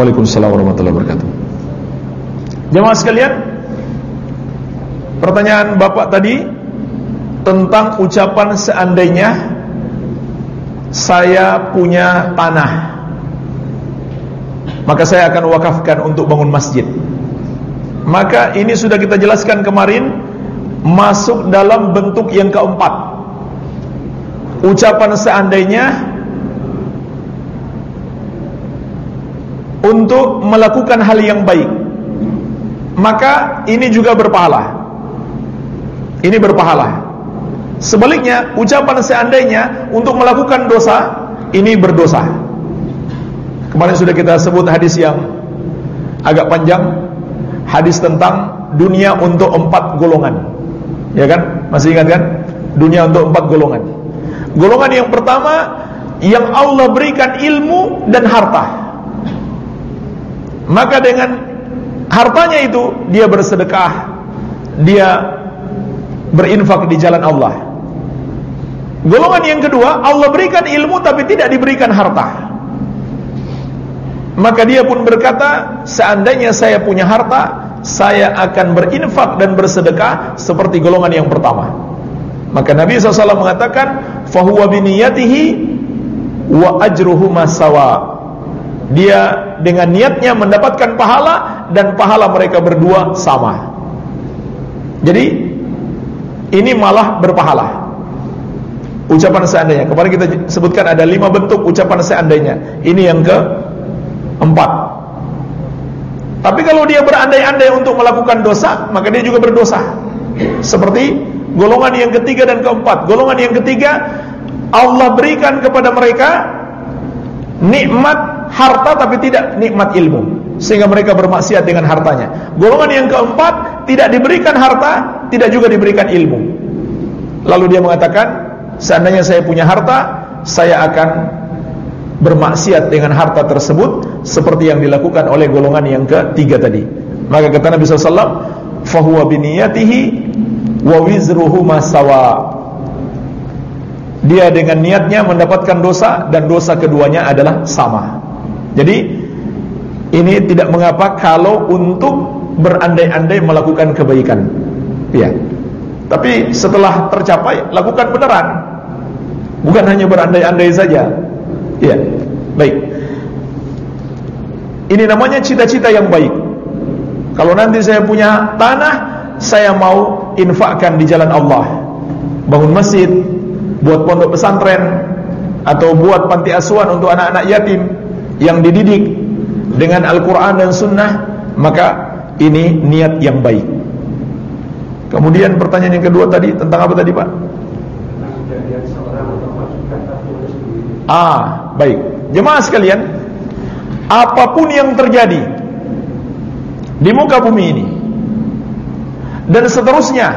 Waalaikumsalam warahmatullahi wabarakatuh. Jemaah sekalian, pertanyaan Bapak tadi tentang ucapan seandainya saya punya tanah maka saya akan wakafkan untuk bangun masjid. Maka ini sudah kita jelaskan kemarin masuk dalam bentuk yang keempat. Ucapan seandainya untuk melakukan hal yang baik. Maka ini juga berpahala. Ini berpahala. Sebaliknya ucapan seandainya untuk melakukan dosa ini berdosa. Kemarin sudah kita sebut hadis yang agak panjang hadis tentang dunia untuk empat golongan. Ya kan? Masih ingat kan? Dunia untuk empat golongan. Golongan yang pertama yang Allah berikan ilmu dan harta maka dengan hartanya itu dia bersedekah, dia berinfak di jalan Allah. Golongan yang kedua, Allah berikan ilmu tapi tidak diberikan harta. Maka dia pun berkata, seandainya saya punya harta, saya akan berinfak dan bersedekah seperti golongan yang pertama. Maka Nabi SAW mengatakan, fahuwa biniyatihi wa ajruhu masawa dia dengan niatnya mendapatkan pahala dan pahala mereka berdua sama. Jadi ini malah berpahala. Ucapan seandainya. Kemarin kita sebutkan ada lima bentuk ucapan seandainya. Ini yang ke empat. Tapi kalau dia berandai-andai untuk melakukan dosa, maka dia juga berdosa. Seperti golongan yang ketiga dan keempat. Golongan yang ketiga, Allah berikan kepada mereka nikmat harta tapi tidak nikmat ilmu sehingga mereka bermaksiat dengan hartanya. Golongan yang keempat tidak diberikan harta, tidak juga diberikan ilmu. Lalu dia mengatakan, seandainya saya punya harta, saya akan bermaksiat dengan harta tersebut seperti yang dilakukan oleh golongan yang ketiga tadi. Maka kata Nabi SAW, fahuwa biniyatihi wa wizruhu masawa. Dia dengan niatnya mendapatkan dosa dan dosa keduanya adalah sama. Jadi ini tidak mengapa kalau untuk berandai-andai melakukan kebaikan. Ya. Tapi setelah tercapai lakukan beneran. Bukan hanya berandai-andai saja. Ya. Baik. Ini namanya cita-cita yang baik. Kalau nanti saya punya tanah, saya mau infakkan di jalan Allah. Bangun masjid, buat pondok pesantren atau buat panti asuhan untuk anak-anak yatim yang dididik dengan Al-Quran dan Sunnah maka ini niat yang baik. Kemudian pertanyaan yang kedua tadi tentang apa tadi Pak? ah baik. Jemaah sekalian apa pun yang terjadi di muka bumi ini dan seterusnya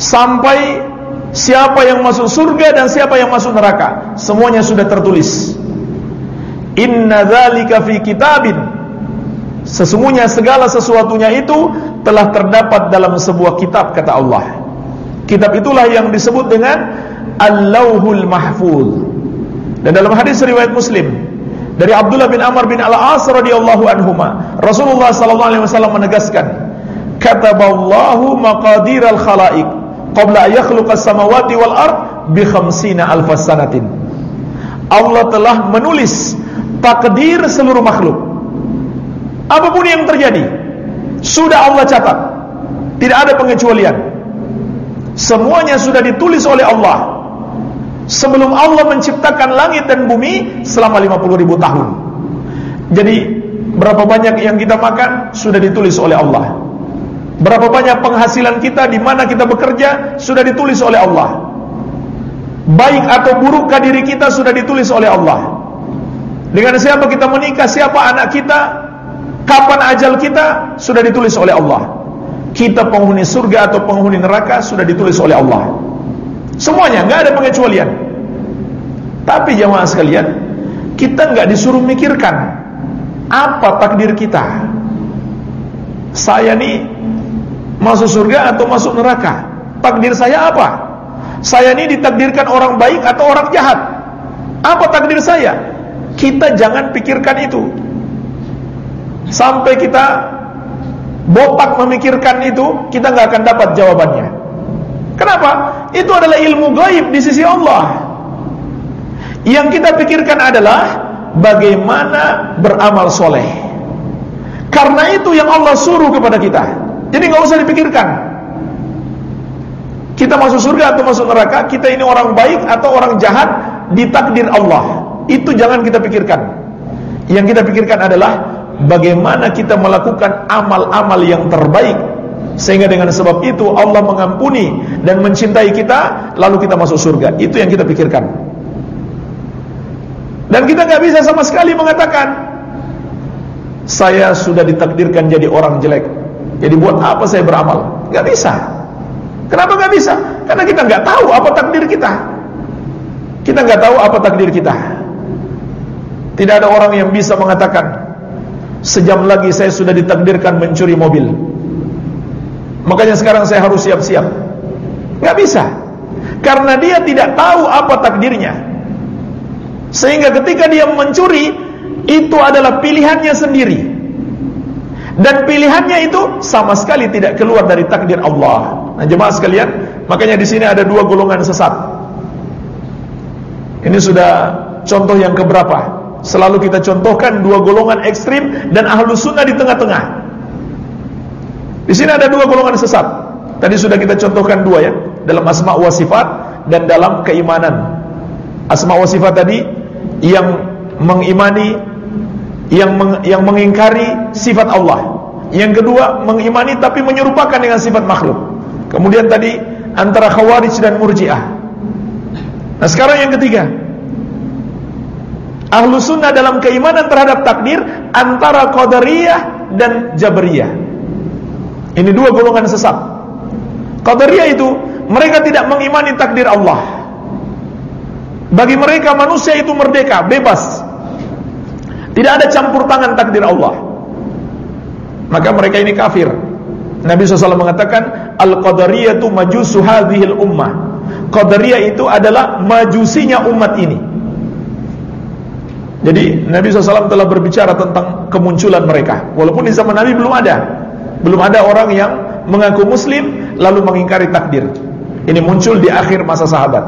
sampai siapa yang masuk surga dan siapa yang masuk neraka semuanya sudah tertulis Inna dzalika fi kitabin. Sesungguhnya segala sesuatunya itu telah terdapat dalam sebuah kitab kata Allah. Kitab itulah yang disebut dengan Al-Lauhul Mahfuz. Dan dalam hadis riwayat Muslim dari Abdullah bin Amr bin Al-As radhiyallahu anhuma, Rasulullah sallallahu alaihi wasallam menegaskan, "Kataballahu maqadiral khalaiq qabla yakhluqas samawati wal ard bi khamsina alfas sanatin." Allah telah menulis takdir seluruh makhluk. Apa pun yang terjadi, sudah Allah catat. Tidak ada pengecualian. Semuanya sudah ditulis oleh Allah. Sebelum Allah menciptakan langit dan bumi selama 50 ribu tahun. Jadi berapa banyak yang kita makan sudah ditulis oleh Allah. Berapa banyak penghasilan kita di mana kita bekerja sudah ditulis oleh Allah. Baik atau burukkah diri kita sudah ditulis oleh Allah. Dengan siapa kita menikah, siapa anak kita, kapan ajal kita sudah ditulis oleh Allah. Kita penghuni surga atau penghuni neraka sudah ditulis oleh Allah. Semuanya, nggak ada pengecualian. Tapi jemaah sekalian, kita nggak disuruh mikirkan apa takdir kita. Saya nih masuk surga atau masuk neraka? Takdir saya apa? Saya ini ditakdirkan orang baik atau orang jahat? Apa takdir saya? Kita jangan pikirkan itu. Sampai kita Botak memikirkan itu Kita nggak akan dapat jawabannya. Kenapa? Itu adalah ilmu gaib di sisi Allah. Yang kita pikirkan adalah Bagaimana beramal soleh. Karena itu yang Allah suruh kepada kita. Jadi nggak usah dipikirkan. Kita masuk surga atau masuk neraka Kita ini orang baik atau orang jahat Ditakdir Allah itu jangan kita pikirkan. Yang kita pikirkan adalah bagaimana kita melakukan amal-amal yang terbaik sehingga dengan sebab itu Allah mengampuni dan mencintai kita lalu kita masuk surga. Itu yang kita pikirkan. Dan kita nggak bisa sama sekali mengatakan saya sudah ditakdirkan jadi orang jelek. Jadi buat apa saya beramal? Nggak bisa. Kenapa nggak bisa? Karena kita nggak tahu apa takdir kita. Kita nggak tahu apa takdir kita. Tidak ada orang yang bisa mengatakan Sejam lagi saya sudah ditakdirkan mencuri mobil. Makanya sekarang saya harus siap-siap. Gak bisa. Karena dia tidak tahu apa takdirnya. Sehingga ketika dia mencuri Itu adalah pilihannya sendiri. Dan pilihannya itu sama sekali tidak keluar dari takdir Allah. Nah jemaah sekalian Makanya di sini ada dua golongan sesat. Ini sudah contoh yang keberapa Selalu kita contohkan dua golongan ekstrim dan ahlus sunnah di tengah-tengah. Di sini ada dua golongan sesat. Tadi sudah kita contohkan dua ya, dalam asma wa sifat dan dalam keimanan. Asma wa sifat tadi yang mengimani yang meng, yang mengingkari sifat Allah. Yang kedua mengimani tapi menyerupakan dengan sifat makhluk. Kemudian tadi antara khawarij dan murjiah. Nah sekarang yang ketiga Ahlu sunnah dalam keimanan terhadap takdir antara Qadariyah dan Jabriyah. Ini dua golongan sesat. Qadariyah itu mereka tidak mengimani takdir Allah. Bagi mereka manusia itu merdeka, bebas. Tidak ada campur tangan takdir Allah. Maka mereka ini kafir. Nabi SAW mengatakan Al-Qadariyah itu majusu hadhil ummah Qadariyah itu adalah majusinya umat ini jadi Nabi SAW telah berbicara tentang kemunculan mereka. Walaupun di zaman Nabi belum ada. Belum ada orang yang mengaku muslim Lalu mengingkari takdir. Ini muncul di akhir masa sahabat.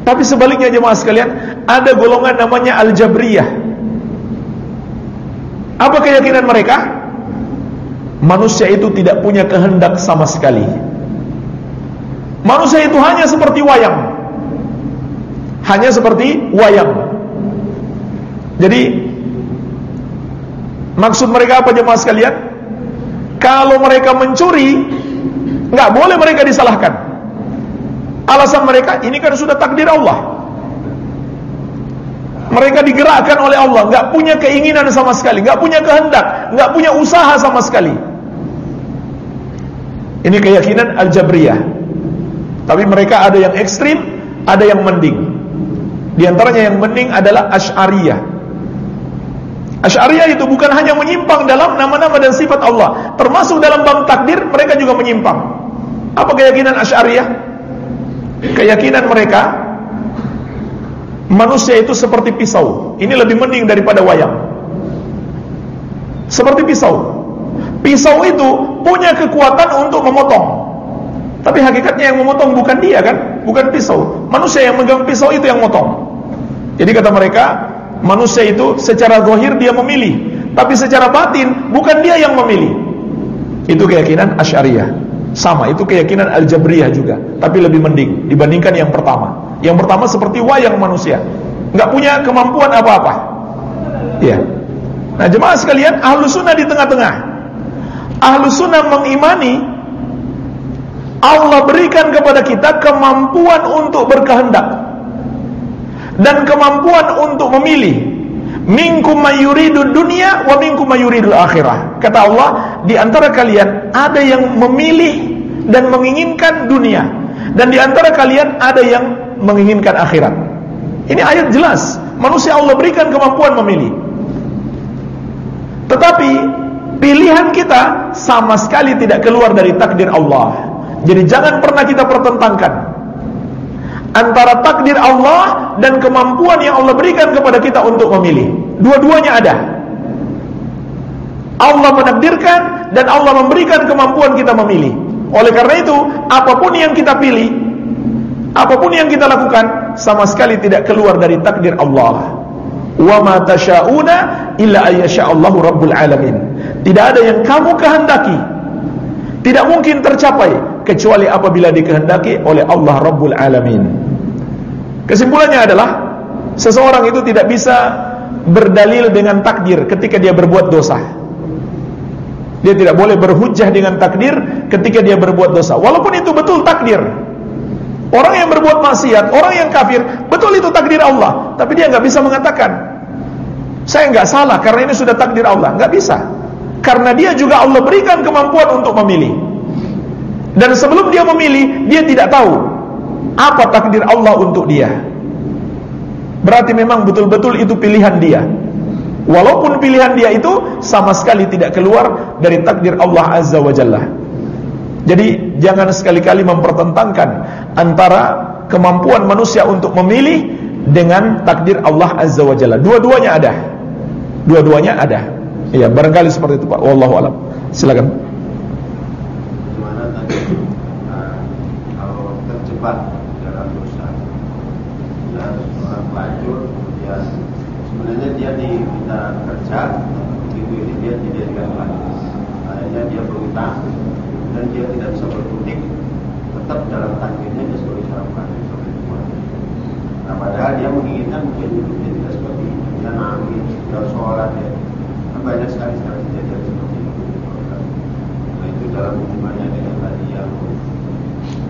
Tapi sebaliknya jemaah sekalian Ada golongan namanya Al-Jabriyah. Apa keyakinan mereka? Manusia itu tidak punya kehendak sama sekali. Manusia itu hanya seperti wayang. Hanya seperti wayang jadi maksud mereka apa jemaah sekalian? Kalau mereka mencuri, nggak boleh mereka disalahkan. Alasan mereka ini kan sudah takdir Allah. Mereka digerakkan oleh Allah, nggak punya keinginan sama sekali, nggak punya kehendak, nggak punya usaha sama sekali. Ini keyakinan al-jabriyah. Tapi mereka ada yang ekstrim, ada yang mending. Di antaranya yang mending adalah asy'ariyah. Asy'ariyah itu bukan hanya menyimpang dalam nama-nama dan sifat Allah, termasuk dalam bab takdir mereka juga menyimpang. Apa keyakinan Asy'ariyah? Keyakinan mereka manusia itu seperti pisau. Ini lebih mending daripada wayang. Seperti pisau. Pisau itu punya kekuatan untuk memotong. Tapi hakikatnya yang memotong bukan dia kan? Bukan pisau. Manusia yang megang pisau itu yang motong. Jadi kata mereka, manusia itu secara zahir dia memilih, tapi secara batin bukan dia yang memilih. Itu keyakinan Asy'ariyah. Sama, itu keyakinan Al-Jabriyah juga, tapi lebih mending dibandingkan yang pertama. Yang pertama seperti wayang manusia, nggak punya kemampuan apa-apa. Ya. Nah, jemaah sekalian, ahlu sunnah di tengah-tengah. Ahlu sunnah mengimani Allah berikan kepada kita kemampuan untuk berkehendak dan kemampuan untuk memilih. Minkum mayuridu dunia wa minkum mayuridul akhirah. Kata Allah, di antara kalian ada yang memilih dan menginginkan dunia dan di antara kalian ada yang menginginkan akhirat. Ini ayat jelas. Manusia Allah berikan kemampuan memilih. Tetapi pilihan kita sama sekali tidak keluar dari takdir Allah. Jadi jangan pernah kita pertentangkan antara takdir Allah dan kemampuan yang Allah berikan kepada kita untuk memilih. Dua-duanya ada. Allah menakdirkan dan Allah memberikan kemampuan kita memilih. Oleh karena itu, apa pun yang kita pilih, apa pun yang kita lakukan sama sekali tidak keluar dari takdir Allah. Wa ma tasyauna illa ayyasha'allahu rabbul alamin. Tidak ada yang kamu kehendaki tidak mungkin tercapai kecuali apabila dikehendaki oleh Allah Rabbul Alamin. Kesimpulannya adalah seseorang itu tidak bisa berdalil dengan takdir ketika dia berbuat dosa. Dia tidak boleh berhujjah dengan takdir ketika dia berbuat dosa. Walaupun itu betul takdir. Orang yang berbuat maksiat, orang yang kafir, betul itu takdir Allah. Tapi dia nggak bisa mengatakan, saya nggak salah karena ini sudah takdir Allah. Nggak bisa. Karena dia juga Allah berikan kemampuan untuk memilih. Dan sebelum dia memilih, dia tidak tahu apa takdir Allah untuk dia. Berarti memang betul-betul itu pilihan dia. Walaupun pilihan dia itu sama sekali tidak keluar dari takdir Allah Azza wa Jalla. Jadi jangan sekali-kali mempertentangkan antara kemampuan manusia untuk memilih dengan takdir Allah Azza wa Jalla. Dua-duanya ada. Dua-duanya ada. Iya, barangkali seperti itu Pak. Wallahu alam. Silakan. Terjebak dalam dosa. Dan seorang pelacur kemudian sebenarnya dia diminta kerja begitu ini dia tidak dikatakan akhirnya dia berutang dan dia tidak bisa berkutik. Tetap dalam takdirnya dia sebagai seorang pelacur. Nah padahal dia menginginkan mungkin hidupnya tidak seperti itu. Dia nangis dia sholat ya. Kan banyak sekali sekarang kejadian seperti itu. Nah itu dalam hubungannya dengan tadi yang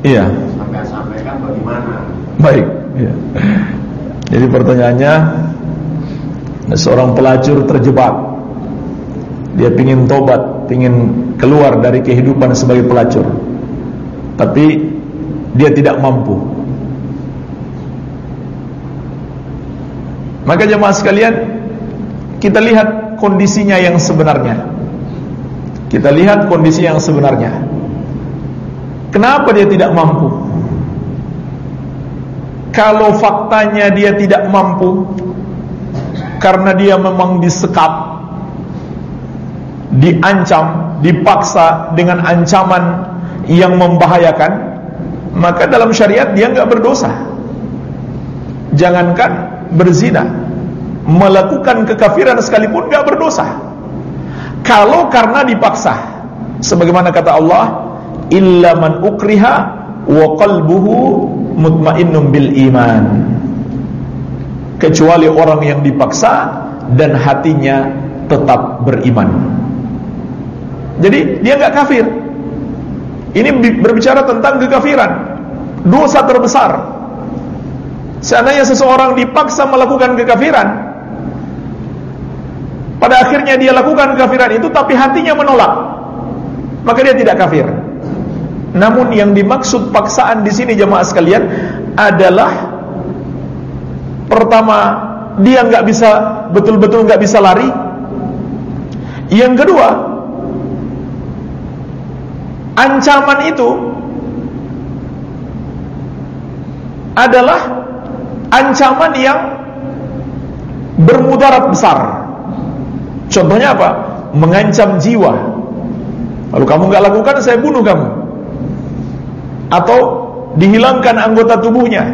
Iya. Sampai sampaikan bagaimana Baik. Iya. Jadi pertanyaannya seorang pelacur terjebak. Dia ingin tobat, ingin keluar dari kehidupan sebagai pelacur. Tapi dia tidak mampu. Maka jemaah sekalian, kita lihat kondisinya yang sebenarnya. Kita lihat kondisi yang sebenarnya. Kenapa dia tidak mampu? Kalau faktanya dia tidak mampu karena dia memang disekap, diancam, dipaksa dengan ancaman yang membahayakan, maka dalam syariat dia nggak berdosa. Jangankan berzina, melakukan kekafiran sekalipun nggak berdosa. Kalau karena dipaksa, sebagaimana kata Allah, illa man ukriha wa qalbuhu mutmainnun bil iman. Kecuali orang yang dipaksa dan hatinya tetap beriman. Jadi dia nggak kafir. Ini berbicara tentang kekafiran, dosa terbesar. Seandainya seseorang dipaksa melakukan kekafiran, pada akhirnya dia lakukan kekafiran itu tapi hatinya menolak, maka dia tidak kafir. Namun yang dimaksud paksaan di sini jemaah sekalian adalah pertama dia nggak bisa betul-betul nggak bisa lari, Yang kedua, ancaman itu adalah ancaman yang bermudarat besar. Contohnya apa? Mengancam jiwa. Lalu kamu nggak lakukan, saya bunuh kamu. Atau dihilangkan anggota tubuhnya.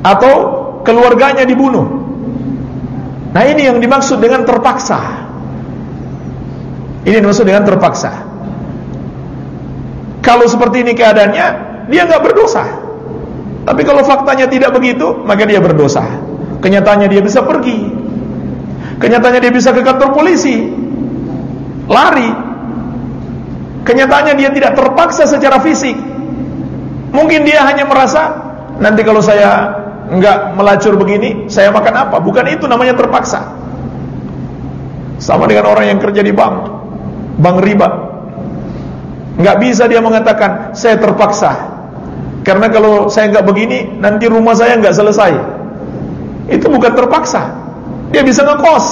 Atau keluarganya dibunuh. Nah ini yang dimaksud dengan terpaksa. Ini dimaksud dengan terpaksa. Kalau seperti ini keadaannya, dia nggak berdosa. Tapi kalau faktanya tidak begitu, maka dia berdosa. Kenyataannya dia bisa pergi. Kenyataannya dia bisa ke kantor polisi. Lari. Kenyataannya dia tidak terpaksa secara fisik. Mungkin dia hanya merasa nanti kalau saya enggak melacur begini, saya makan apa? Bukan itu namanya terpaksa. Sama dengan orang yang kerja di bank, bank riba. Enggak bisa dia mengatakan saya terpaksa. Karena kalau saya enggak begini, nanti rumah saya enggak selesai. Itu bukan terpaksa. Dia bisa ngekos.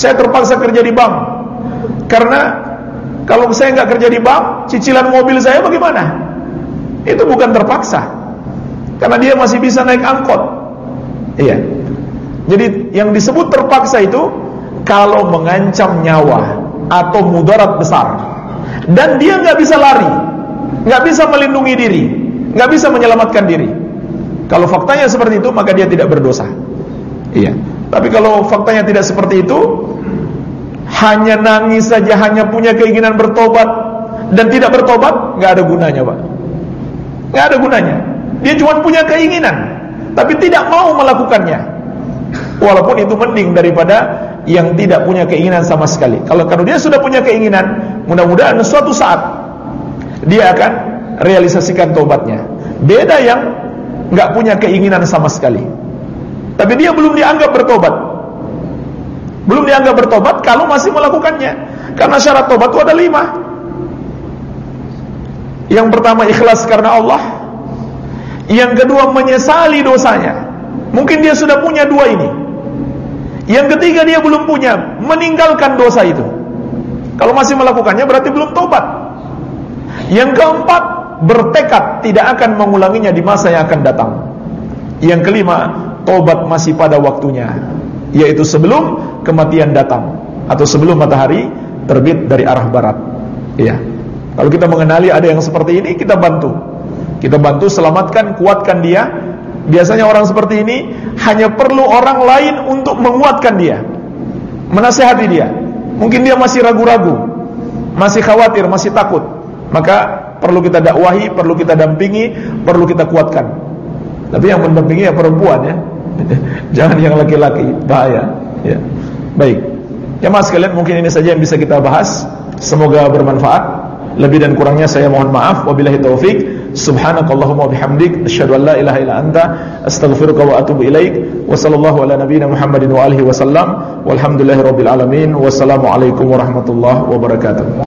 Saya terpaksa kerja di bank. Karena kalau saya enggak kerja di bank, cicilan mobil saya bagaimana? Itu bukan terpaksa. Karena dia masih bisa naik angkot. Iya. Jadi yang disebut terpaksa itu kalau mengancam nyawa atau mudarat besar dan dia nggak bisa lari, nggak bisa melindungi diri, nggak bisa menyelamatkan diri. Kalau faktanya seperti itu maka dia tidak berdosa. Iya. Tapi kalau faktanya tidak seperti itu, hanya nangis saja, hanya punya keinginan bertobat dan tidak bertobat, nggak ada gunanya, Pak nggak ada gunanya. Dia cuma punya keinginan, tapi tidak mau melakukannya. Walaupun itu mending daripada yang tidak punya keinginan sama sekali. Kalau kalau dia sudah punya keinginan, mudah-mudahan suatu saat dia akan realisasikan tobatnya. Beda yang nggak punya keinginan sama sekali. Tapi dia belum dianggap bertobat. Belum dianggap bertobat kalau masih melakukannya. Karena syarat tobat itu ada lima. Yang pertama ikhlas karena Allah. Yang kedua menyesali dosanya. Mungkin dia sudah punya dua ini. Yang ketiga dia belum punya Meninggalkan dosa itu. Kalau masih melakukannya berarti belum tobat. Yang keempat Bertekad tidak akan mengulanginya di masa yang akan datang. Yang kelima Tobat masih pada waktunya Yaitu sebelum kematian datang Atau sebelum matahari terbit dari arah barat Iya kalau kita mengenali ada yang seperti ini, kita bantu. Kita bantu selamatkan, kuatkan dia. Biasanya orang seperti ini hanya perlu orang lain untuk menguatkan dia. Menasehati dia. Mungkin dia masih ragu-ragu, masih khawatir, masih takut. Maka perlu kita dakwahi, perlu kita dampingi, perlu kita kuatkan. Tapi yang mendampingi ya perempuan ya. Jangan yang laki-laki, bahaya. Ya. Baik. Ya mas sekalian, mungkin ini saja yang bisa kita bahas. Semoga bermanfaat. Lebih dan kurangnya saya mohon maaf. Wabillahi taufik. Subhanakallahumma bihamdik asyhadu an la ilaha illa anta astaghfiruka wa atubu ilaik. Wa sallallahu ala nabiyyina Muhammadin wa alihi wasallam. Walhamdulillahirabbil alamin. Wassalamu alaikum warahmatullahi wabarakatuh.